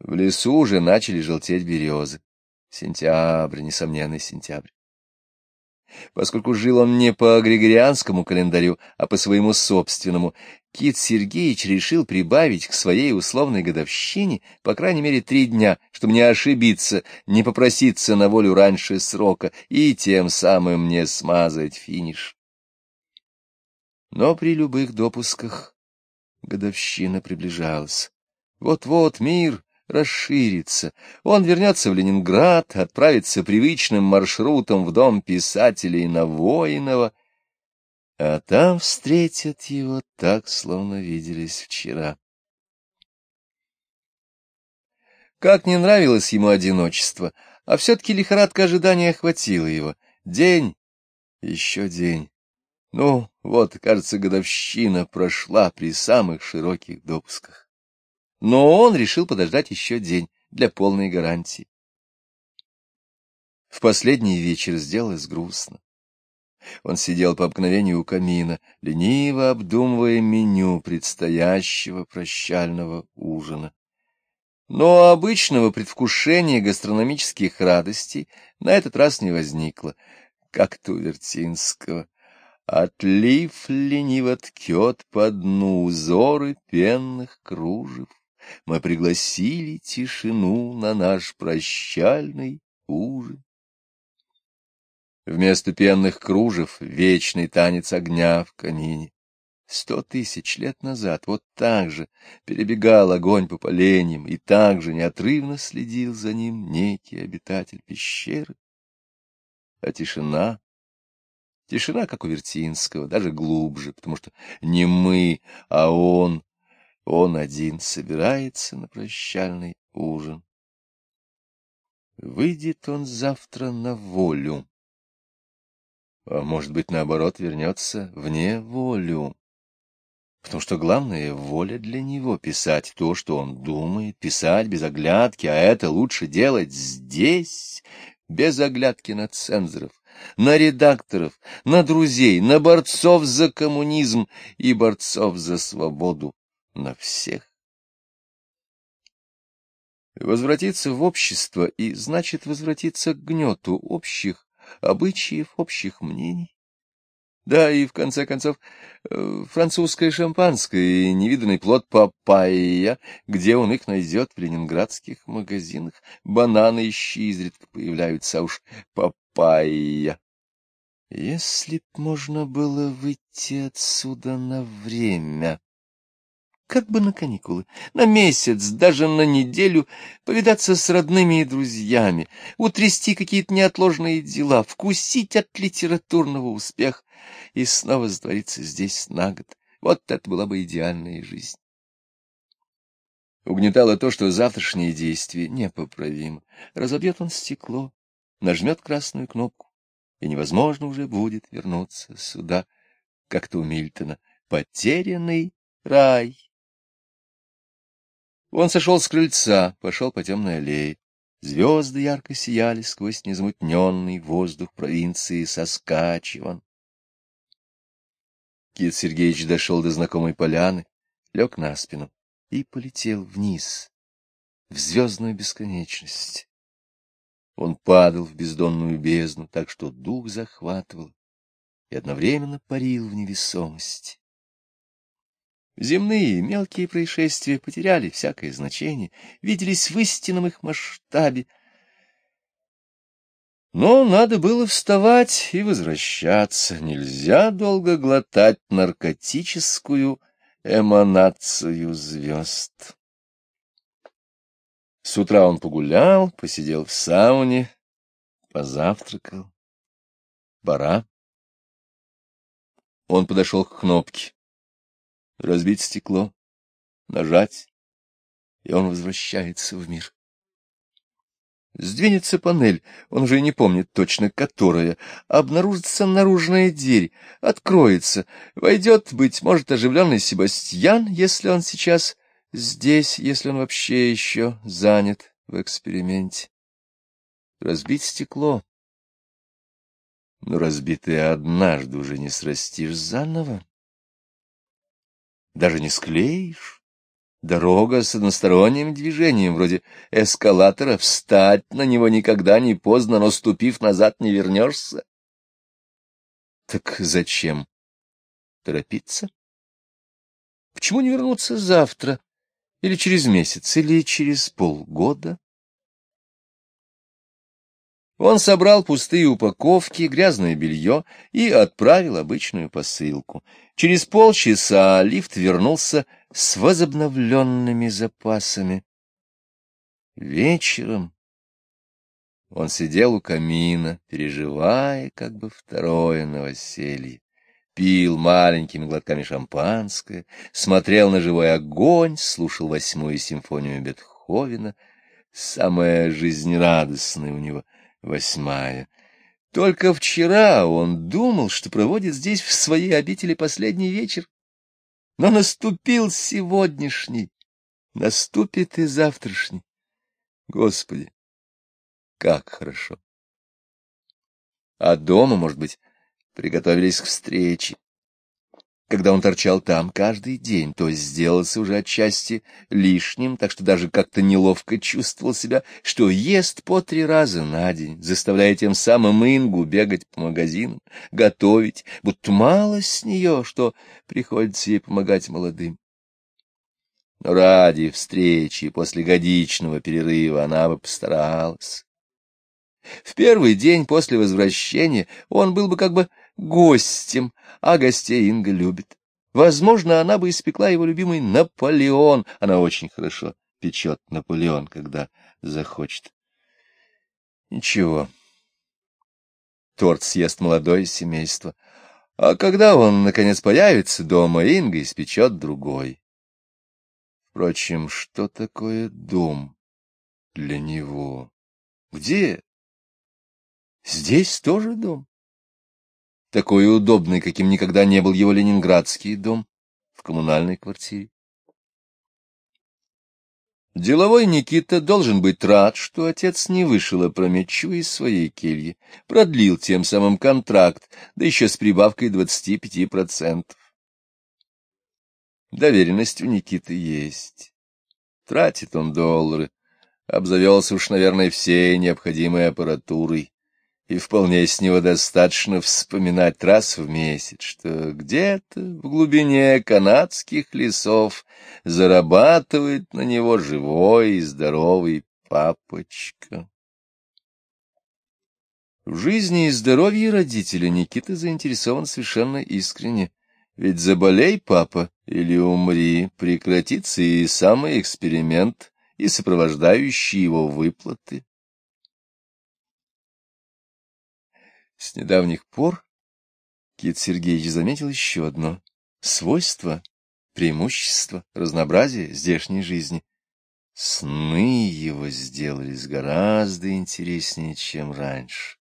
В лесу уже начали желтеть березы. Сентябрь, несомненный сентябрь. Поскольку жил он не по григорианскому календарю, а по своему собственному, Кит Сергеевич решил прибавить к своей условной годовщине по крайней мере три дня, чтобы не ошибиться, не попроситься на волю раньше срока и тем самым не смазать финиш. Но при любых допусках годовщина приближалась. Вот-вот мир расширится. Он вернется в Ленинград, отправится привычным маршрутом в дом писателей на Воинова, а там встретят его так, словно виделись вчера. Как не нравилось ему одиночество, а все-таки лихорадка ожидания охватила его. День, еще день. Ну, вот, кажется, годовщина прошла при самых широких допусках. Но он решил подождать еще день для полной гарантии. В последний вечер сделалось грустно. Он сидел по обыкновению у камина, лениво обдумывая меню предстоящего прощального ужина. Но обычного предвкушения гастрономических радостей на этот раз не возникло, как-то у Вертинского. Отлив лениво ткет по дну узоры пенных кружев. Мы пригласили тишину на наш прощальный ужин. Вместо пенных кружев — вечный танец огня в камине. Сто тысяч лет назад вот так же перебегал огонь по поленьям, и так же неотрывно следил за ним некий обитатель пещеры. А тишина... Тишина, как у Вертинского, даже глубже, потому что не мы, а он, он один собирается на прощальный ужин. Выйдет он завтра на волю а может быть, наоборот, вернется вне волю. Потому что главное — воля для него — писать то, что он думает, писать без оглядки, а это лучше делать здесь, без оглядки на цензоров, на редакторов, на друзей, на борцов за коммунизм и борцов за свободу, на всех. Возвратиться в общество и значит возвратиться к гнету общих обычаев, общих мнений. Да, и в конце концов, э, французское шампанское и невиданный плод папайя, где он их найдет в ленинградских магазинах. Бананы еще изредка появляются, а уж папайя. Если б можно было выйти отсюда на время как бы на каникулы, на месяц, даже на неделю, повидаться с родными и друзьями, утрясти какие-то неотложные дела, вкусить от литературного успеха и снова сдвориться здесь на год. Вот это была бы идеальная жизнь. Угнетало то, что завтрашнее действие непоправимо. Разобьет он стекло, нажмет красную кнопку, и невозможно уже будет вернуться сюда, как-то у Мильтона. Потерянный рай. Он сошел с крыльца, пошел по темной аллее. Звезды ярко сияли сквозь незамутненный воздух провинции Соскачеван. Кит Сергеевич дошел до знакомой поляны, лег на спину и полетел вниз, в звездную бесконечность. Он падал в бездонную бездну, так что дух захватывал и одновременно парил в невесомости. Земные мелкие происшествия потеряли всякое значение, виделись в истинном их масштабе. Но надо было вставать и возвращаться. Нельзя долго глотать наркотическую эманацию звезд. С утра он погулял, посидел в сауне, позавтракал. Пора. Он подошел к кнопке разбить стекло, нажать, и он возвращается в мир. Сдвинется панель, он уже не помнит точно, которая, обнаружится наружная дверь, откроется, войдет, быть может, оживленный Себастьян, если он сейчас здесь, если он вообще еще занят в эксперименте. Разбить стекло. Но разбитое однажды уже не срастишь заново даже не склеишь. Дорога с односторонним движением, вроде эскалатора, встать на него никогда не поздно, но, ступив назад, не вернешься. Так зачем торопиться? Почему не вернуться завтра, или через месяц, или через полгода? Он собрал пустые упаковки, грязное белье и отправил обычную посылку. Через полчаса лифт вернулся с возобновленными запасами. Вечером он сидел у камина, переживая как бы второе новоселье, пил маленькими глотками шампанское, смотрел на живой огонь, слушал восьмую симфонию Бетховена, самая жизнерадостная у него — Восьмая. Только вчера он думал, что проводит здесь в своей обители последний вечер. Но наступил сегодняшний, наступит и завтрашний. Господи, как хорошо! А дома, может быть, приготовились к встрече когда он торчал там каждый день, то сделался уже отчасти лишним, так что даже как-то неловко чувствовал себя, что ест по три раза на день, заставляя тем самым Ингу бегать по магазинам, готовить, будто мало с нее, что приходится ей помогать молодым. Но ради встречи после годичного перерыва она бы постаралась. В первый день после возвращения он был бы как бы гостем, а гостей Инга любит. Возможно, она бы испекла его любимый Наполеон. Она очень хорошо печет Наполеон, когда захочет. Ничего. Торт съест молодое семейство. А когда он, наконец, появится дома, Инга испечет другой. Впрочем, что такое дом для него? Где? Здесь тоже дом такой удобный, каким никогда не был его ленинградский дом в коммунальной квартире. Деловой Никита должен быть рад, что отец не вышел опрометчиво из своей кельи, продлил тем самым контракт, да еще с прибавкой 25%. Доверенность у Никиты есть. Тратит он доллары, обзавелся уж, наверное, всей необходимой аппаратурой и вполне с него достаточно вспоминать раз в месяц, что где-то в глубине канадских лесов зарабатывает на него живой и здоровый папочка. В жизни и здоровье родителя Никита заинтересован совершенно искренне, ведь заболей папа или умри, прекратится и самый эксперимент, и сопровождающие его выплаты. С недавних пор Кит Сергеевич заметил еще одно свойство, преимущество, разнообразие здешней жизни. Сны его сделались гораздо интереснее, чем раньше.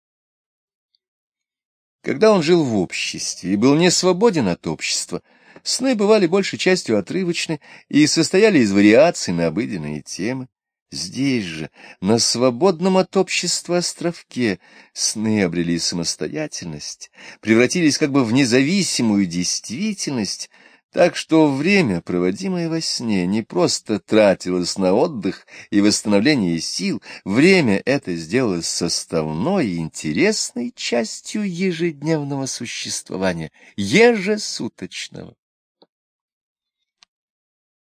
Когда он жил в обществе и был не свободен от общества, сны бывали большей частью отрывочны и состояли из вариаций на обыденные темы. Здесь же, на свободном от общества островке, сны обрели самостоятельность, превратились как бы в независимую действительность, так что время, проводимое во сне, не просто тратилось на отдых и восстановление сил, время это сделалось составной и интересной частью ежедневного существования, ежесуточного.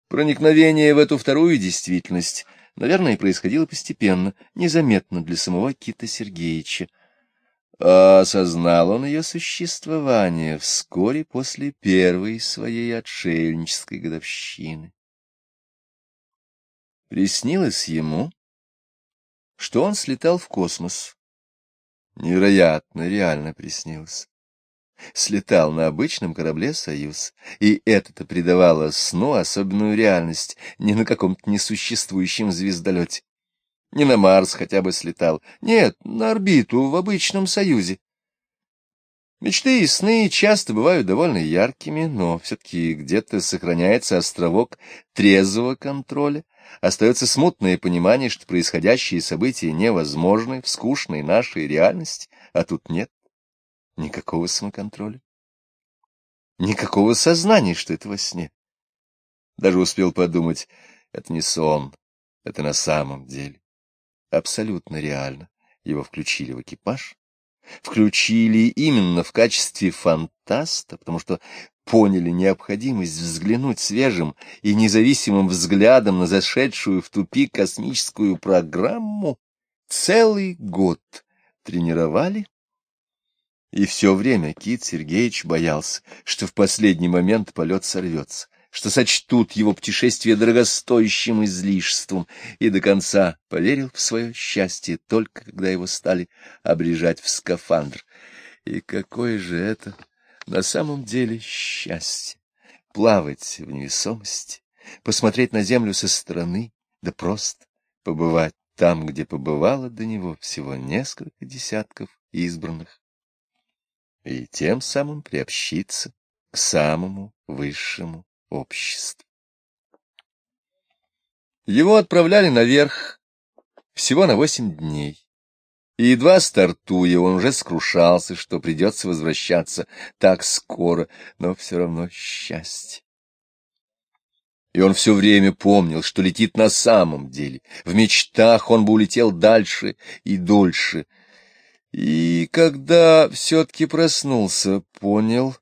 Проникновение в эту вторую действительность — наверное, происходило постепенно, незаметно для самого Кита Сергеевича. А осознал он ее существование вскоре после первой своей отшельнической годовщины. Приснилось ему, что он слетал в космос. Невероятно, реально приснилось слетал на обычном корабле «Союз», и это-то придавало сну особенную реальность, не на каком-то несуществующем звездолете. Не на Марс хотя бы слетал, нет, на орбиту в обычном «Союзе». Мечты и сны часто бывают довольно яркими, но все-таки где-то сохраняется островок трезвого контроля, остается смутное понимание, что происходящие события невозможны в скучной нашей реальности, а тут нет. Никакого самоконтроля. Никакого сознания, что это во сне. Даже успел подумать, это не сон, это на самом деле. Абсолютно реально. Его включили в экипаж. Включили именно в качестве фантаста, потому что поняли необходимость взглянуть свежим и независимым взглядом на зашедшую в тупик космическую программу. Целый год тренировали. И все время Кит Сергеевич боялся, что в последний момент полет сорвется что сочтут его путешествие дорогостоящим излишеством, и до конца поверил в свое счастье только когда его стали обрежать в скафандр. И какое же это на самом деле счастье! Плавать в невесомости, посмотреть на землю со стороны, да просто побывать там, где побывало до него всего несколько десятков избранных, и тем самым приобщиться к самому высшему обществ. Его отправляли наверх всего на восемь дней. И едва стартуя, он уже скрушался, что придется возвращаться так скоро, но все равно счастье. И он все время помнил, что летит на самом деле. В мечтах он бы улетел дальше и дольше. И когда все-таки проснулся, понял,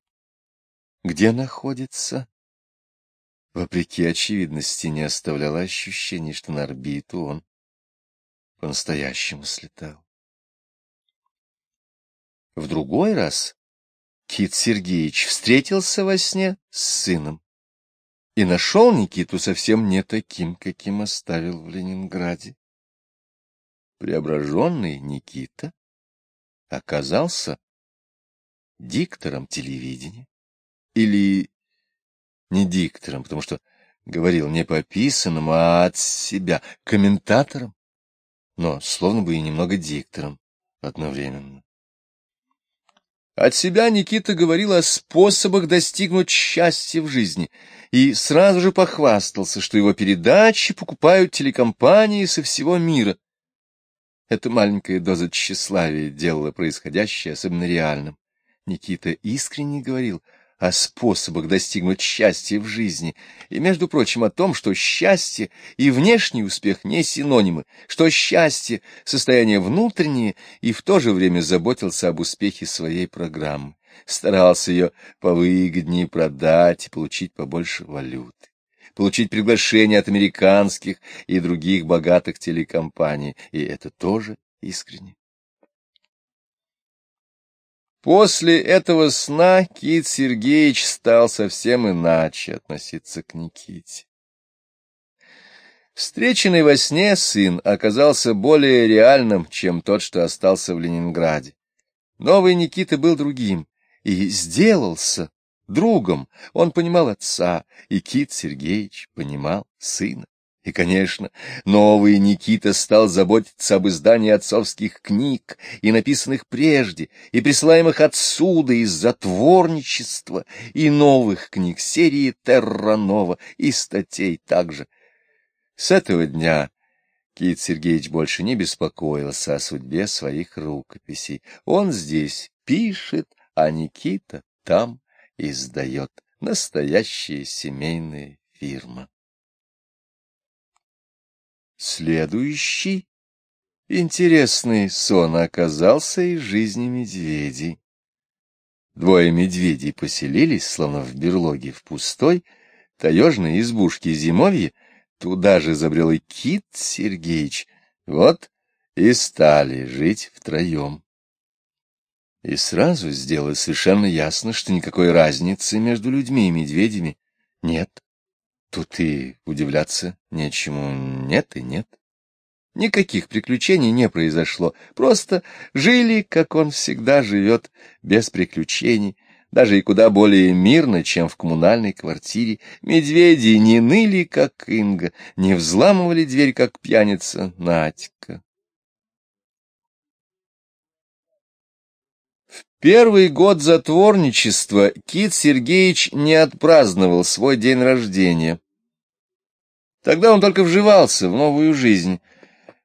где находится вопреки очевидности, не оставляло ощущения, что на орбиту он по-настоящему слетал. В другой раз Кит Сергеевич встретился во сне с сыном и нашел Никиту совсем не таким, каким оставил в Ленинграде. Преображенный Никита оказался диктором телевидения или не диктором, потому что говорил не по описанному, а от себя, комментатором, но словно бы и немного диктором одновременно. От себя Никита говорил о способах достигнуть счастья в жизни и сразу же похвастался, что его передачи покупают телекомпании со всего мира. Эта маленькая доза тщеславия делала происходящее особенно реальным. Никита искренне говорил — о способах достигнуть счастья в жизни, и, между прочим, о том, что счастье и внешний успех не синонимы, что счастье — состояние внутреннее, и в то же время заботился об успехе своей программы, старался ее повыгоднее продать и получить побольше валюты получить приглашение от американских и других богатых телекомпаний, и это тоже искренне. После этого сна Кит Сергеевич стал совсем иначе относиться к Никите. Встреченный во сне сын оказался более реальным, чем тот, что остался в Ленинграде. Новый Никита был другим и сделался другом. Он понимал отца, и Кит Сергеевич понимал сына. И, конечно, новый Никита стал заботиться об издании отцовских книг, и написанных прежде, и присылаемых отсюда из затворничества, и новых книг серии Терранова, и статей также. С этого дня Кит Сергеевич больше не беспокоился о судьбе своих рукописей. Он здесь пишет, а Никита там издает. Настоящая семейная фирма. Следующий интересный сон оказался из жизни медведей. Двое медведей поселились, словно в берлоге, в пустой, таежной избушке зимовья. Туда же забрел и Кит Сергеевич. Вот и стали жить втроем. И сразу сделалось совершенно ясно, что никакой разницы между людьми и медведями нет. Тут и удивляться нечему нет и нет. Никаких приключений не произошло, просто жили, как он всегда живет, без приключений, даже и куда более мирно, чем в коммунальной квартире. Медведи не ныли, как Инга, не взламывали дверь, как пьяница Надька. Первый год затворничества Кит Сергеевич не отпраздновал свой день рождения. Тогда он только вживался в новую жизнь.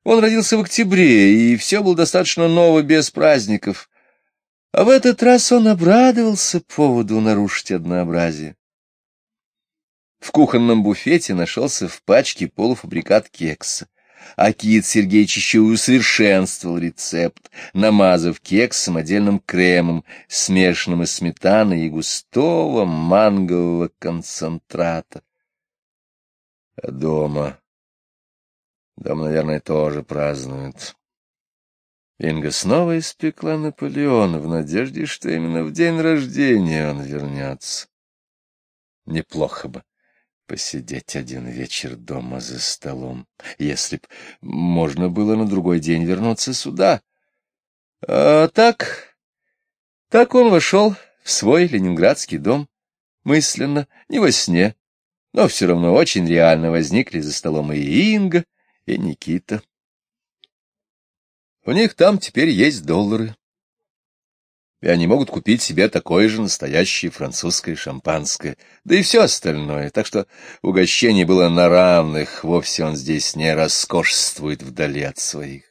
Он родился в октябре, и все было достаточно ново без праздников. А в этот раз он обрадовался поводу нарушить однообразие. В кухонном буфете нашелся в пачке полуфабрикат кекса. А Кит Сергеевич еще усовершенствовал рецепт, намазав кекс самодельным кремом, смешанным из сметаны и густого мангового концентрата. А дома... Дома, наверное, тоже празднуют. Инга снова испекла Наполеона в надежде, что именно в день рождения он вернется. Неплохо бы посидеть один вечер дома за столом, если б можно было на другой день вернуться сюда. А так... Так он вошел в свой ленинградский дом, мысленно, не во сне, но все равно очень реально возникли за столом и Инга, и Никита. У них там теперь есть доллары, и они могут купить себе такое же настоящее французское шампанское, да и все остальное, так что угощение было на равных, вовсе он здесь не роскошествует вдали от своих.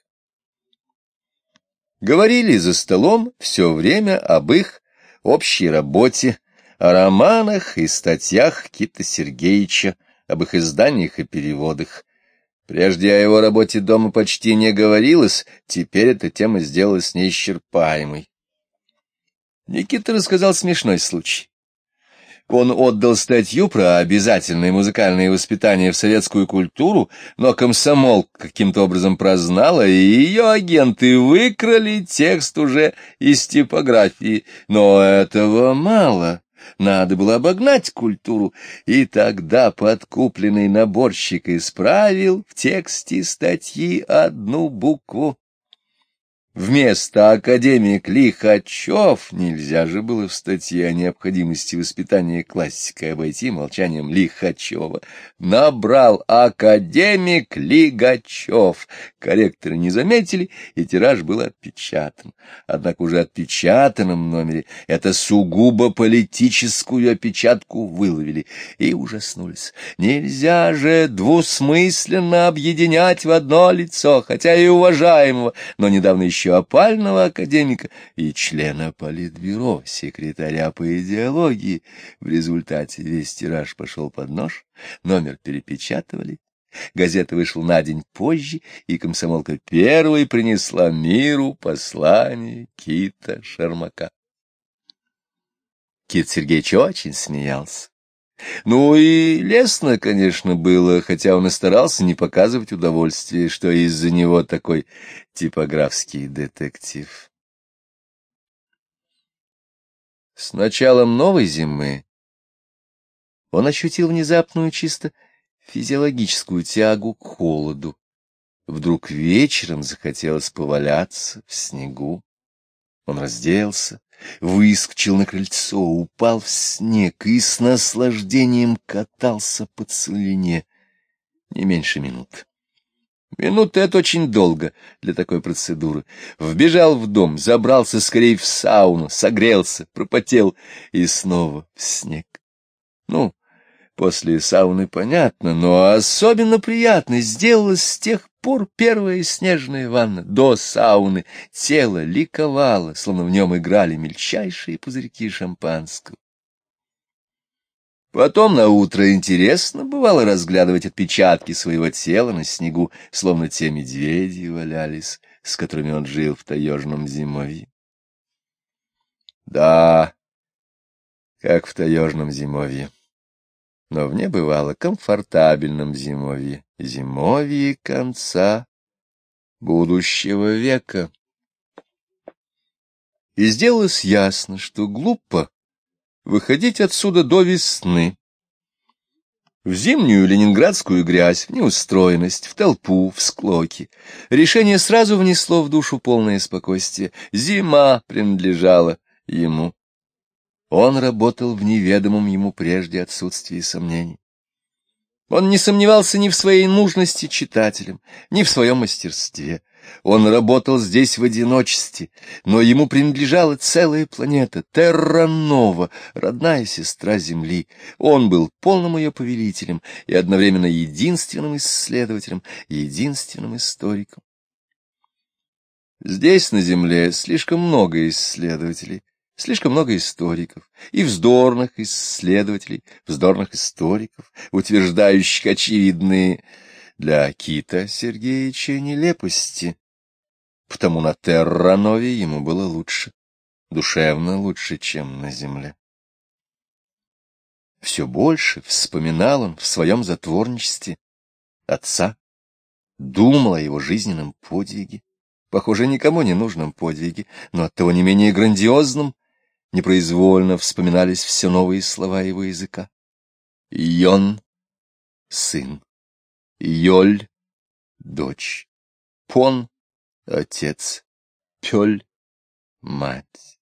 Говорили за столом все время об их общей работе, о романах и статьях Кита Сергеевича, об их изданиях и переводах. Прежде о его работе дома почти не говорилось, теперь эта тема сделалась неисчерпаемой. Никита рассказал смешной случай. Он отдал статью про обязательное музыкальное воспитание в советскую культуру, но комсомол каким-то образом прознала, и ее агенты выкрали текст уже из типографии. Но этого мало. Надо было обогнать культуру, и тогда подкупленный наборщик исправил в тексте статьи одну букву. Вместо академик Лихачев нельзя же было в статье о необходимости воспитания классика обойти молчанием Лихачева. Набрал академик Лигачев. Корректоры не заметили, и тираж был отпечатан. Однако уже отпечатанном номере это сугубо политическую опечатку выловили и ужаснулись. Нельзя же двусмысленно объединять в одно лицо, хотя и уважаемого, но недавно еще еще опального академика и члена политбюро, секретаря по идеологии. В результате весь тираж пошел под нож, номер перепечатывали, газета вышла на день позже, и комсомолка первой принесла миру послание Кита Шармака. Кит Сергеевич очень смеялся. Ну и лестно, конечно, было, хотя он и старался не показывать удовольствие, что из-за него такой типографский детектив. С началом новой зимы он ощутил внезапную чисто физиологическую тягу к холоду. Вдруг вечером захотелось поваляться в снегу. Он разделся, выскочил на крыльцо, упал в снег и с наслаждением катался по целине не меньше минут. Минуты — это очень долго для такой процедуры. Вбежал в дом, забрался скорее в сауну, согрелся, пропотел и снова в снег. Ну, после сауны понятно, но особенно приятно сделалось с тех пор первая снежная ванна, до сауны, тело ликовало, словно в нем играли мельчайшие пузырьки шампанского. Потом на утро интересно бывало разглядывать отпечатки своего тела на снегу, словно те медведи валялись, с которыми он жил в таежном зимовье. Да, как в таежном зимовье но в небывало комфортабельном зимовье, зимовье конца будущего века. И сделалось ясно, что глупо выходить отсюда до весны. В зимнюю ленинградскую грязь, в неустроенность, в толпу, в склоки. Решение сразу внесло в душу полное спокойствие. Зима принадлежала ему. Он работал в неведомом ему прежде отсутствии сомнений. Он не сомневался ни в своей нужности читателям, ни в своем мастерстве. Он работал здесь в одиночестве, но ему принадлежала целая планета, Терра-Нова, родная сестра Земли. Он был полным ее повелителем и одновременно единственным исследователем, единственным историком. Здесь, на Земле, слишком много исследователей, Слишком много историков, и вздорных исследователей, вздорных историков, утверждающих очевидные для Кита Сергеевича нелепости. Потому на Терранове ему было лучше, душевно лучше, чем на земле. Все больше вспоминал он в своем затворничестве отца, думал о его жизненном подвиге, похоже, никому не нужном подвиге, но оттого не менее грандиозном, непроизвольно вспоминались все новые слова его языка. Йон — сын, Йоль — дочь, Пон — отец, Пёль — мать.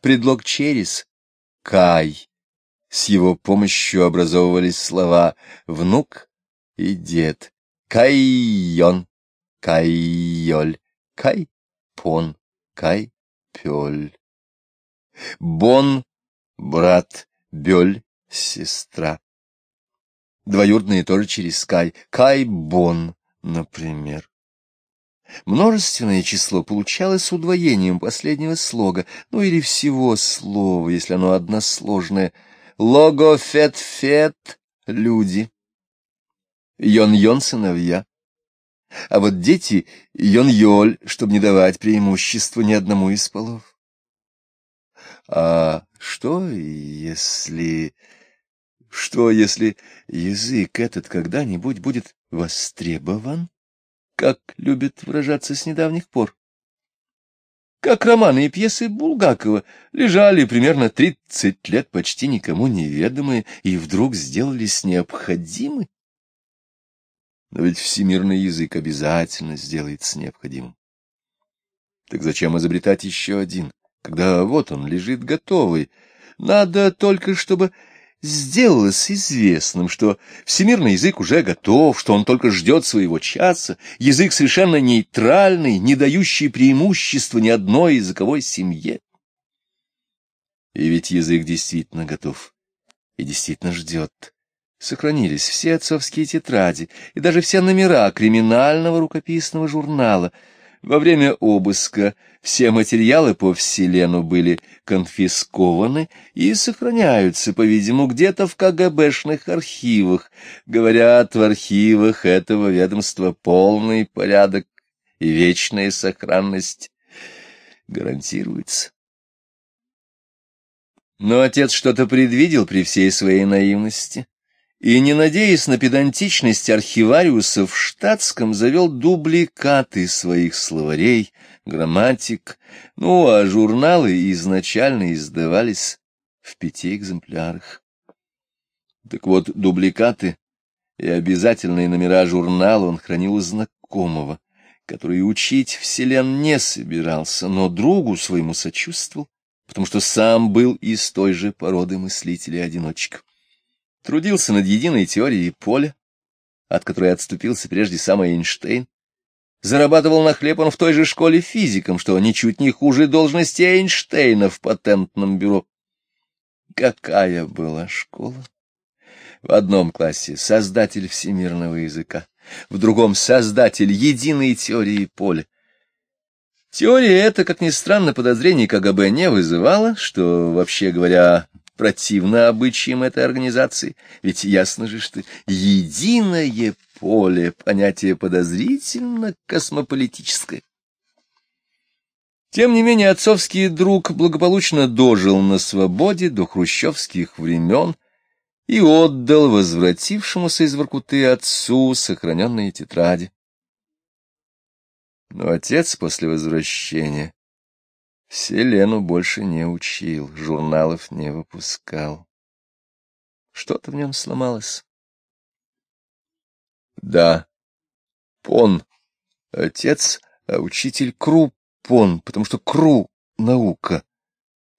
Предлог через — Кай. С его помощью образовывались слова «внук» и «дед». Кайон, Кайоль, Кай-пон, Кай-пёль. Бон — брат, Бёль — сестра. Двоюродные тоже через Кай. Кай-бон, например. Множественное число получалось удвоением последнего слога, ну или всего слова, если оно односложное. Логофет-фет — люди. Йон-йон — сыновья. А вот дети — йон-йоль, чтобы не давать преимущества ни одному из полов. А что, если... Что, если язык этот когда-нибудь будет востребован, как любят выражаться с недавних пор? Как романы и пьесы Булгакова лежали примерно тридцать лет почти никому неведомые и вдруг сделались необходимы? Но ведь всемирный язык обязательно сделается необходимым. Так зачем изобретать еще один? Когда вот он лежит готовый. Надо только, чтобы сделалось известным, что всемирный язык уже готов, что он только ждет своего часа, язык совершенно нейтральный, не дающий преимущества ни одной языковой семье. И ведь язык действительно готов и действительно ждет. Сохранились все отцовские тетради и даже все номера криминального рукописного журнала — во время обыска все материалы по Вселену были конфискованы и сохраняются, по-видимому, где-то в КГБшных архивах. Говорят, в архивах этого ведомства полный порядок и вечная сохранность гарантируется. Но отец что-то предвидел при всей своей наивности и, не надеясь на педантичность архивариуса, в штатском завел дубликаты своих словарей, грамматик, ну, а журналы изначально издавались в пяти экземплярах. Так вот, дубликаты и обязательные номера журнала он хранил у знакомого, который учить вселен не собирался, но другу своему сочувствовал, потому что сам был из той же породы мыслителей-одиночек трудился над единой теорией поля, от которой отступился прежде сам Эйнштейн, зарабатывал на хлеб он в той же школе физиком, что ничуть не хуже должности Эйнштейна в патентном бюро. Какая была школа? В одном классе создатель всемирного языка, в другом создатель единой теории поля. Теория эта, как ни странно, подозрений КГБ не вызывала, что, вообще говоря, противно обычаям этой организации, ведь ясно же, что единое поле — понятие подозрительно космополитическое. Тем не менее, отцовский друг благополучно дожил на свободе до хрущевских времен и отдал возвратившемуся из Воркуты отцу сохраненные тетради. Но отец после возвращения Селену больше не учил, журналов не выпускал. Что-то в нем сломалось. Да, Пон — отец, а учитель Кру — Пон, потому что Кру — наука.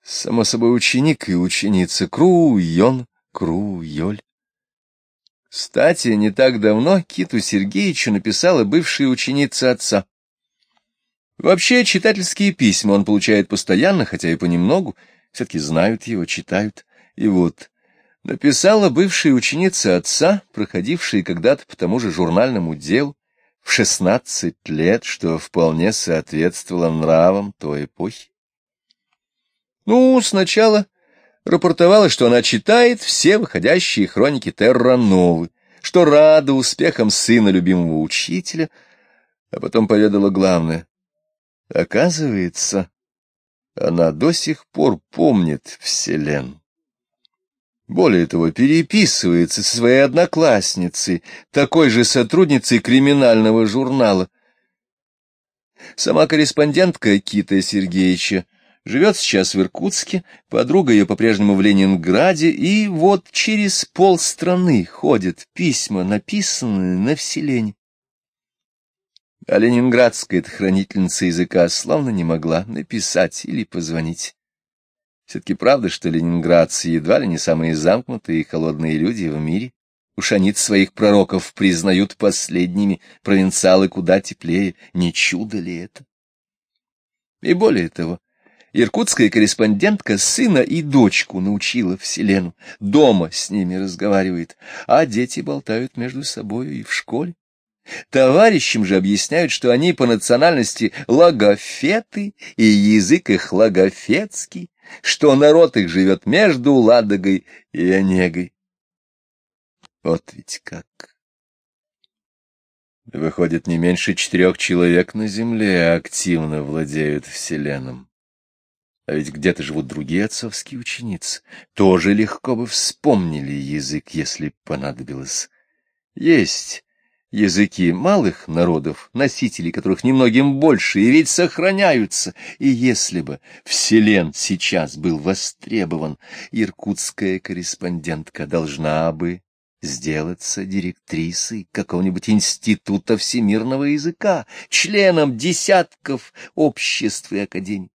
Само собой, ученик и ученица Кру — Йон, Кру — Йоль. Кстати, не так давно Киту Сергеевичу написала бывшая ученица отца. Вообще, читательские письма он получает постоянно, хотя и понемногу, все-таки знают его, читают. И вот, написала бывшая ученица отца, проходившая когда-то по тому же журнальному делу, в шестнадцать лет, что вполне соответствовало нравам той эпохи. Ну, сначала рапортовала, что она читает все выходящие хроники Терра Новы, что рада успехам сына любимого учителя, а потом поведала главное. Оказывается, она до сих пор помнит Вселен. Более того, переписывается со своей одноклассницей, такой же сотрудницей криминального журнала. Сама корреспондентка Кита Сергеевича живет сейчас в Иркутске, подруга ее по-прежнему в Ленинграде, и вот через полстраны ходят письма, написанные на Вселенне. А ленинградская хранительница языка словно не могла написать или позвонить. Все-таки правда, что ленинградцы едва ли не самые замкнутые и холодные люди в мире. Уж они своих пророков признают последними, провинциалы куда теплее, не чудо ли это? И более того, иркутская корреспондентка сына и дочку научила Вселену, дома с ними разговаривает, а дети болтают между собою и в школе. Товарищам же объясняют, что они по национальности логофеты, и язык их логофетский, что народ их живет между Ладогой и Онегой. Вот ведь как! Выходит, не меньше четырех человек на Земле активно владеют Вселенным. А ведь где-то живут другие отцовские ученицы. Тоже легко бы вспомнили язык, если понадобилось. Есть языки малых народов, носителей которых немногим больше, и ведь сохраняются. И если бы Вселен сейчас был востребован, иркутская корреспондентка должна бы сделаться директрисой какого-нибудь института всемирного языка, членом десятков обществ и академий.